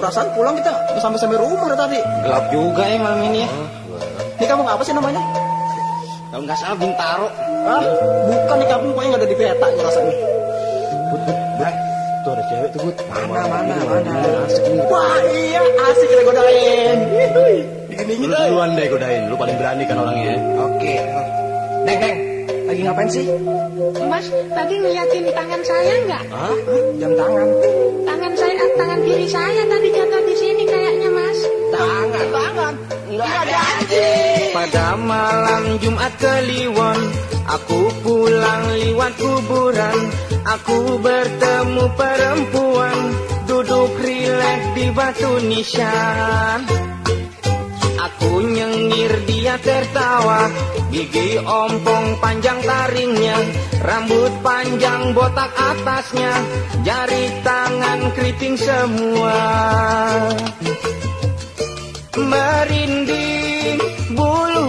perasaan pulang kita udah sampai-sampai rumah dari tadi. Gelap juga ya malam ini ya. Ini kamu apa sih namanya? Kalau nggak salah Bintaro. Ah, bukan di kampung pokoknya nggak ada di peta gue rasanya. But, but, but. Tuh ada cewek tuh, But. Mana, mana, mana. Asik nih. Wah iya, asik kita godain. Dingin-dingin Lu duluan deh godain, lu paling berani kan orangnya. Oke. Neng, Neng, lagi ngapain sih? Mas, tadi ngeliatin tangan saya nggak? Hah? Jam tangan. Tangan saya, eh, tangan kiri saya tadi jatuh di sini kayaknya, Mas. Tangan, tangan. Nggak ada anjing. Pada malam Jumat Kliwon Aku pulang liwat kuburan Aku bertemu perempuan Duduk rileks di batu nisan Aku nyengir dia tertawa Gigi ompong panjang taringnya Rambut panjang botak atasnya Jari tangan keriting semua. Merinding bulu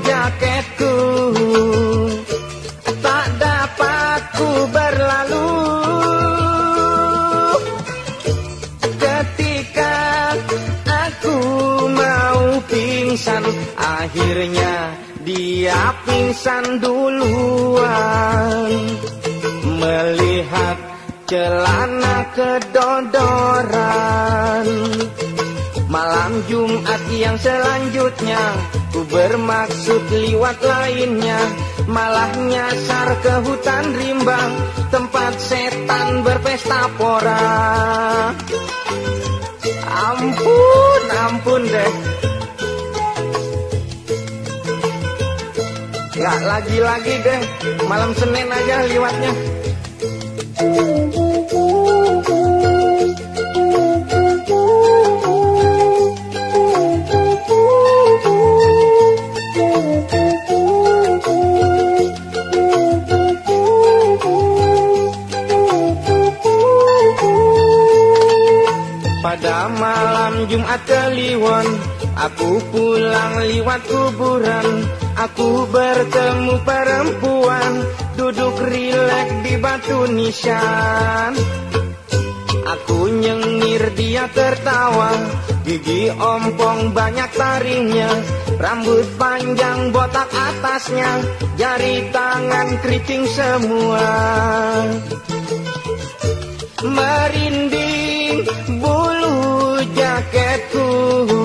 jaketku Tak dapat ku berlalu pingsan Akhirnya dia pingsan duluan. Melihat celana kedodoran. Malam Jumat yang selanjutnya Ku bermaksud liwat lainnya. Malah nyasar ke hutan rimba Tempat setan berpesta pora. Ampun, ampun deh Gak lagi-lagi deh. Malam Senin aja liwatnya. Pada malam Jumat Kliwon Aku pulang liwat kuburan Aku bertemu perempuan Duduk rileks di batu nisan. Aku nyengir dia tertawa. Gigi ompong banyak taringnya Rambut panjang botak atasnya. Jari tangan keriting semua. Merinding bulu jaketku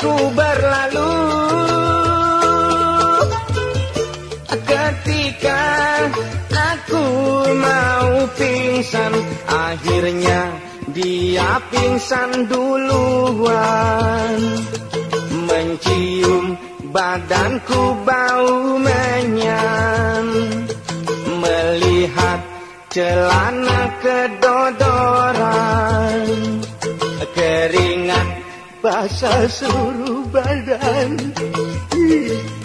ku berlalu. Ketika aku mau pingsan Akhirnya dia pingsan duluan. Mencium badanku bau menyan. Melihat celana kedodoran. Keringat bahasa suruh badan. Ih.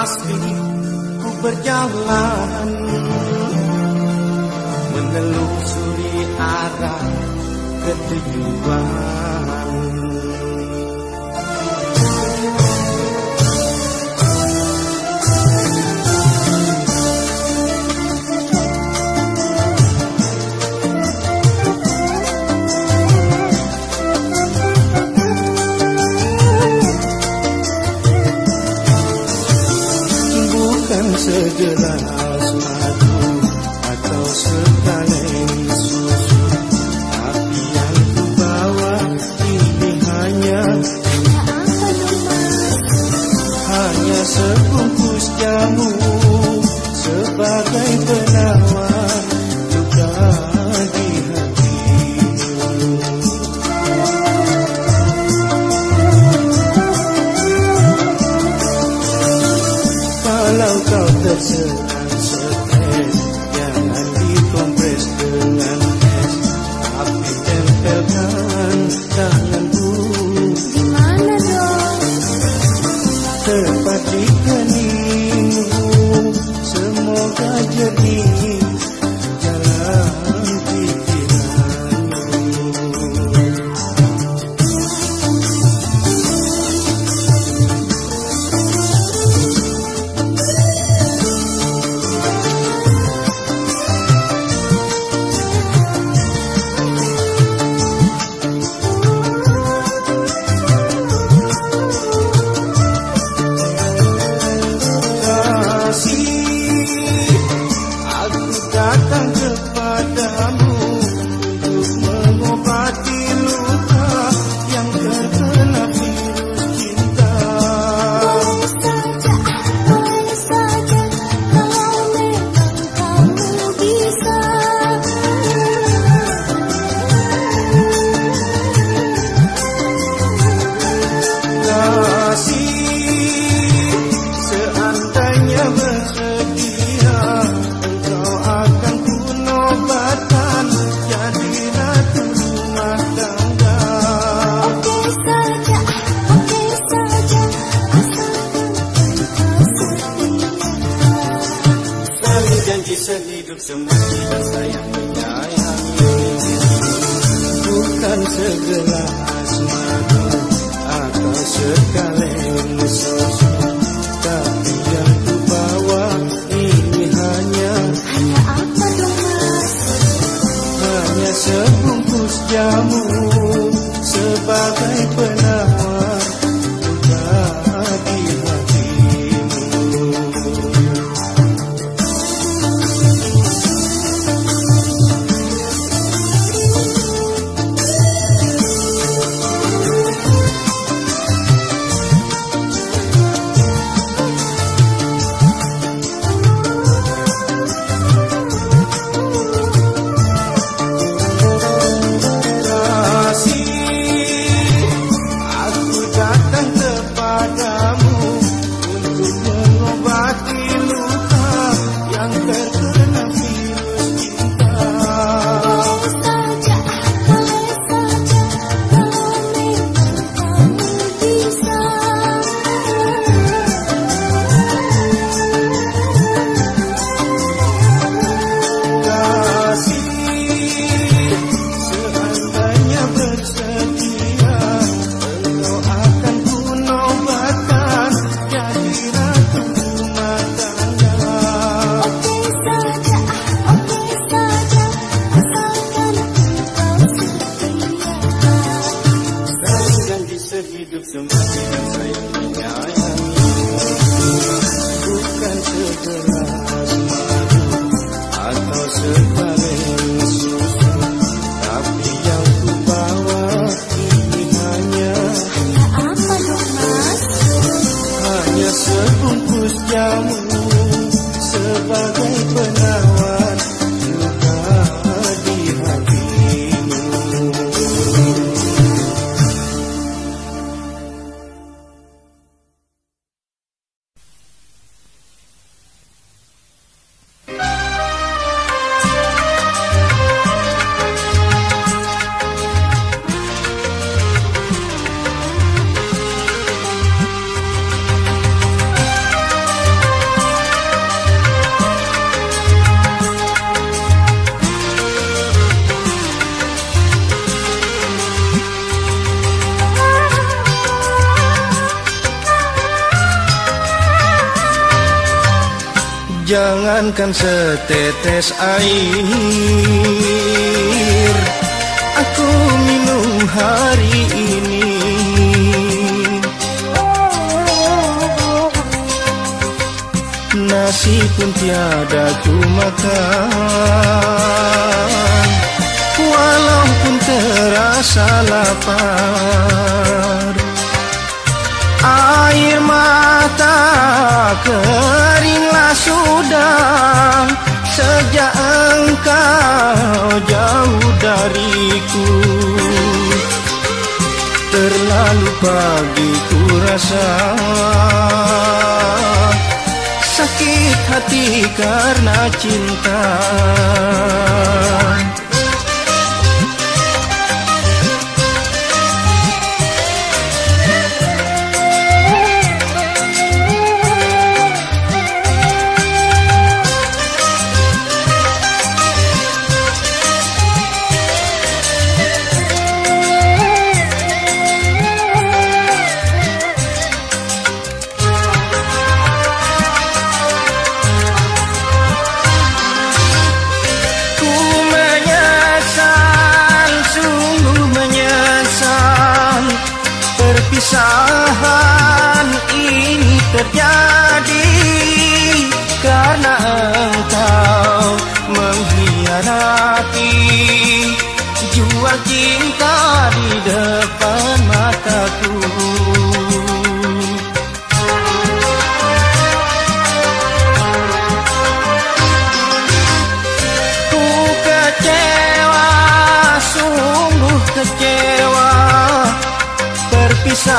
Pasti ku berjalan Jangankan setetes air. Aku minum hari ini. Nasi pun tiada ku makan. Walaupun terasa lapar Air mata keringlah sudah Sejak engkau jauh dariku. Terlalu pagi ku rasa Sakit hati karena cinta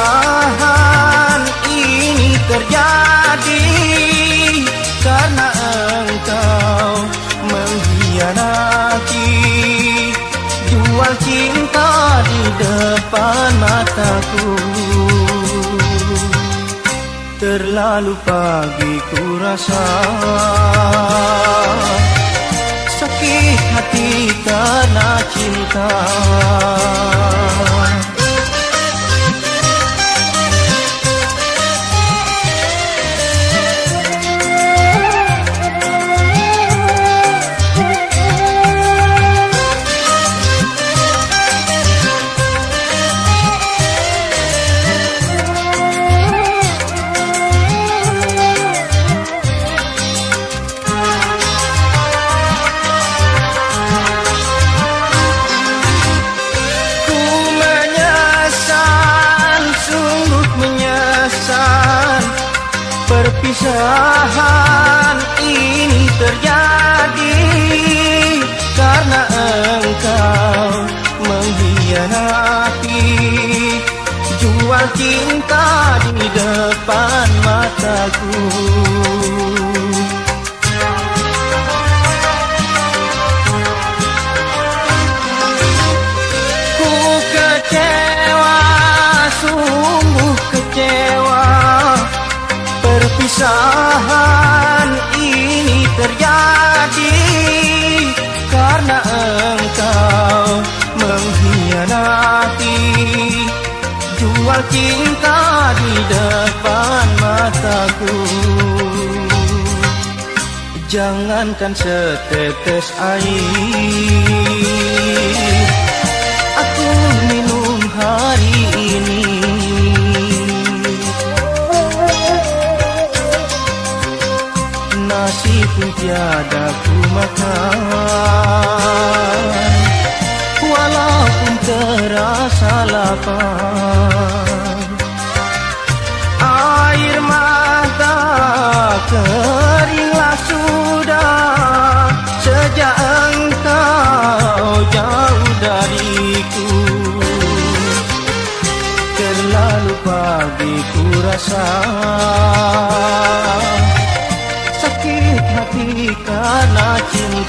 Perpisahan ini terjadi Karena engkau mengkhianati. Jual cinta di depan mataku. Terlalu pagi ku rasa sakit hati karena cinta depan mataku. Jangankan setetes air Aku minum hari ini. Nasi pun tiada ku makan Walaupun terasa lapar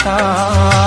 cinta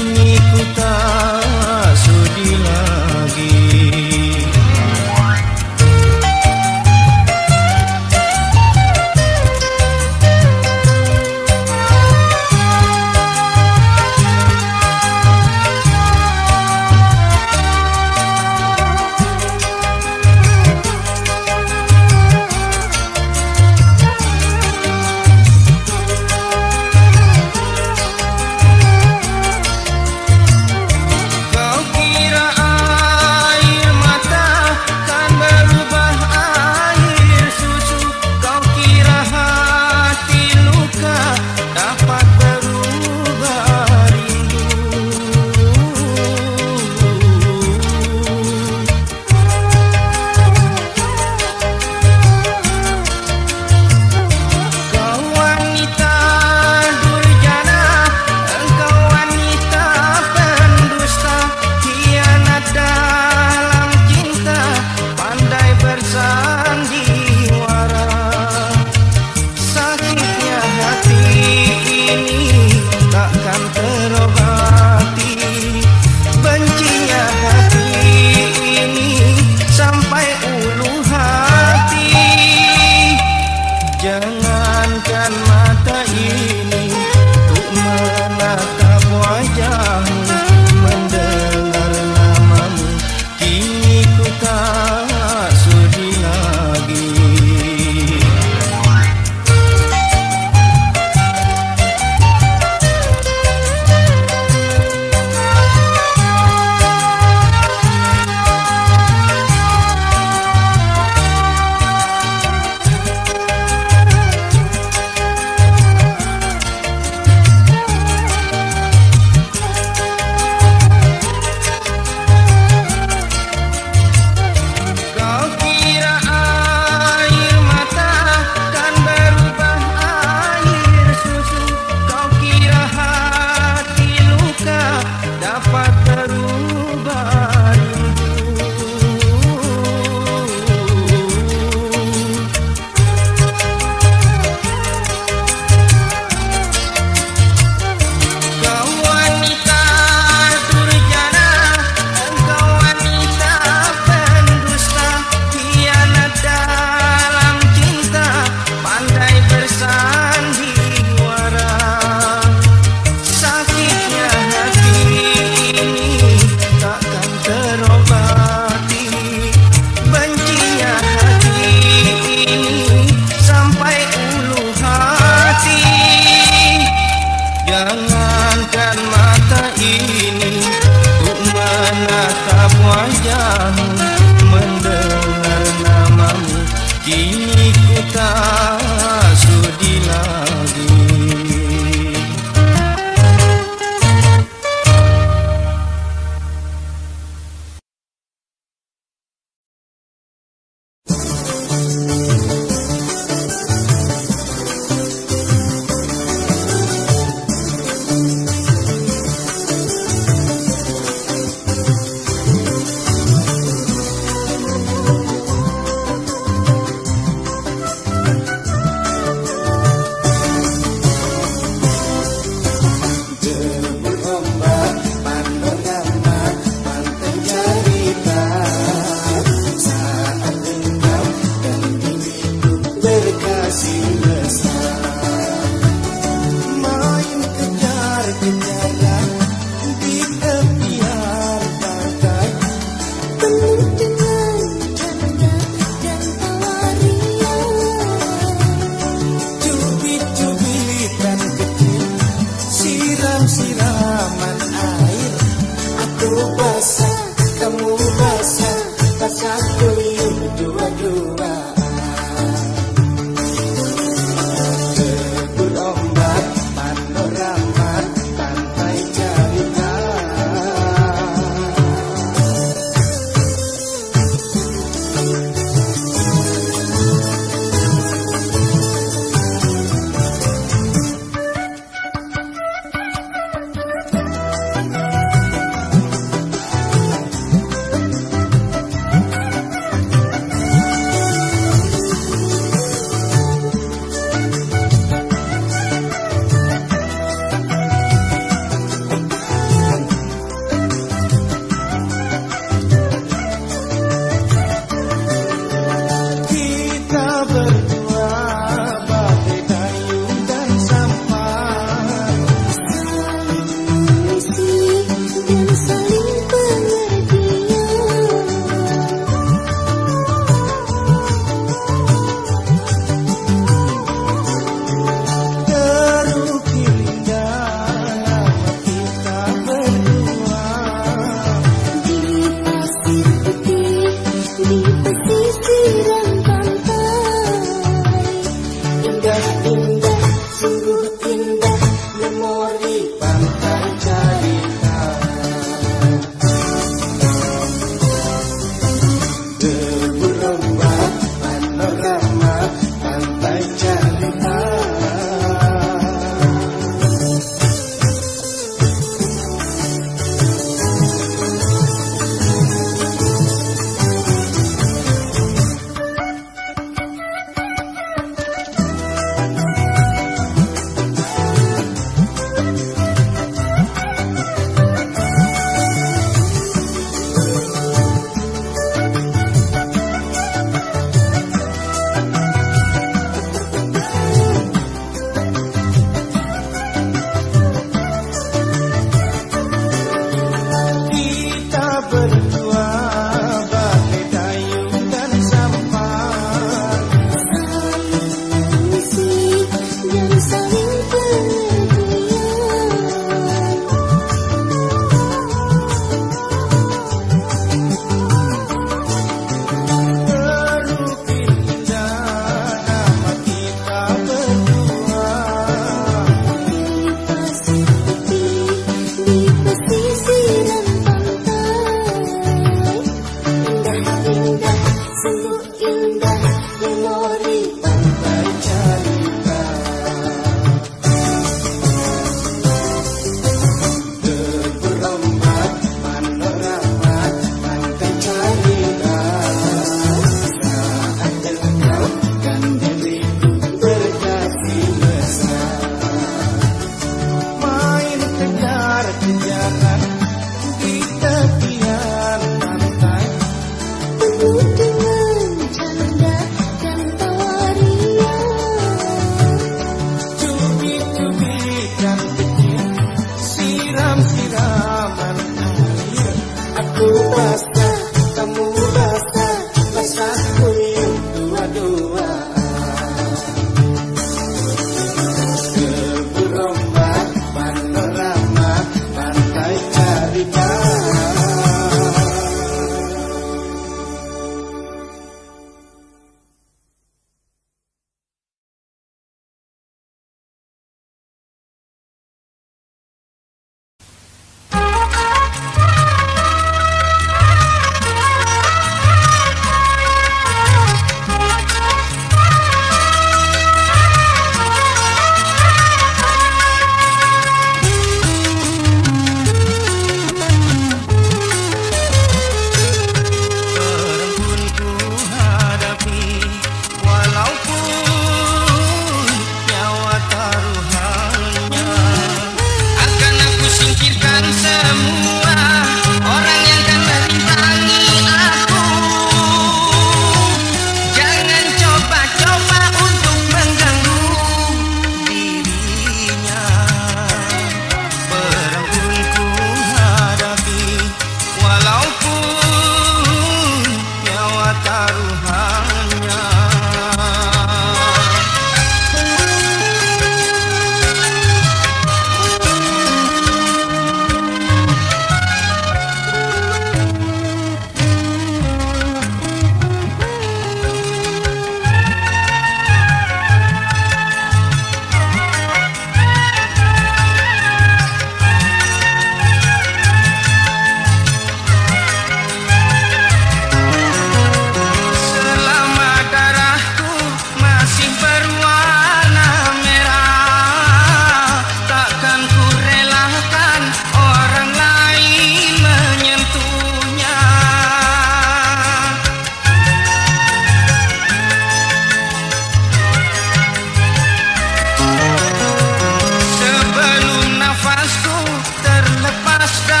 touchdown.